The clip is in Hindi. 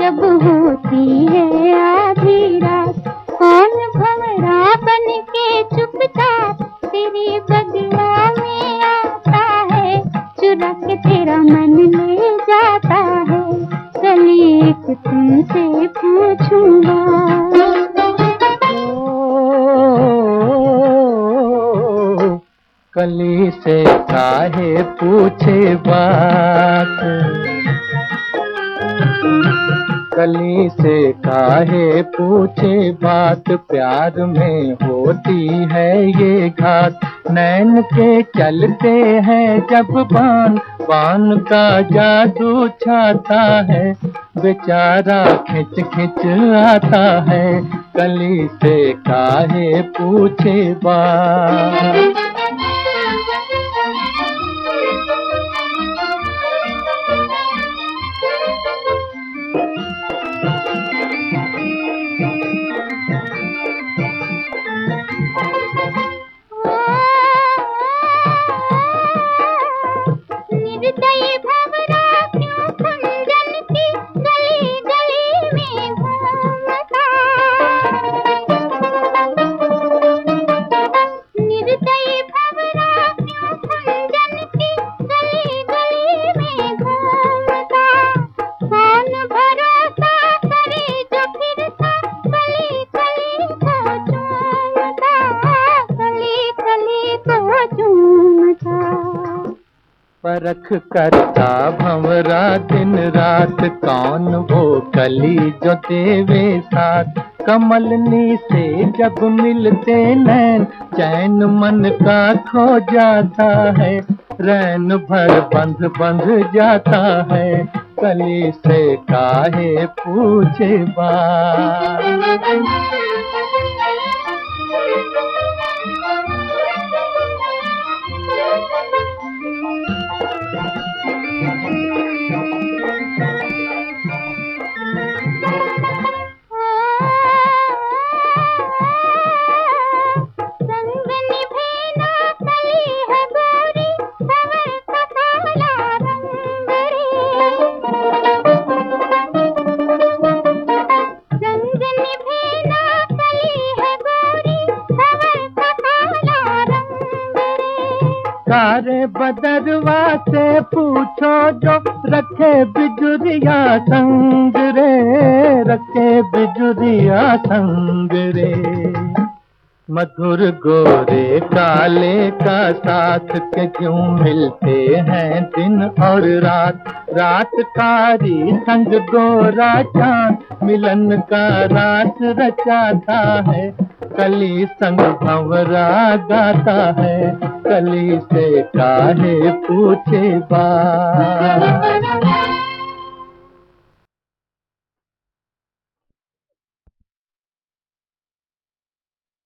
जब होती है आधी रात, कौन भंवरा बन के चुपचाप तेरी बगिया में आता है? चुरा के तेरा मन ले जाता है चलिए तुमसे पूछूँगा। कली से काहे पूछे बात? कली से काहे पूछे बात? प्यार में होती है ये घात। नैन के चलते हैं जब बान बान का जादू छाता है, बेचारा खिंच खिंच आता है। कली से काहे पूछे बात परख करता भंवरा दिन रात, कौन वो कली जो देवे साथ? कमलनी से जब मिलते नैन, चैन मन का खो जाता है। रैन भर बंध बंध जाता है, कली से काहे पूछे बात? रे कारे बदरवा से पूछो जो रखे बिजुरिया संग रे, रखे बिजुरिया संग रे। मधुर गोरे काले का साथ के क्यों मिलते हैं दिन और रात? रात कारी संग गोरा चाँद, मिलन का रात रचाता है। कली संग भंवरा गाता है। कली से काहे पूछे बात